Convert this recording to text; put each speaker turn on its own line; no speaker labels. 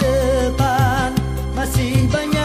depan. Masih banyak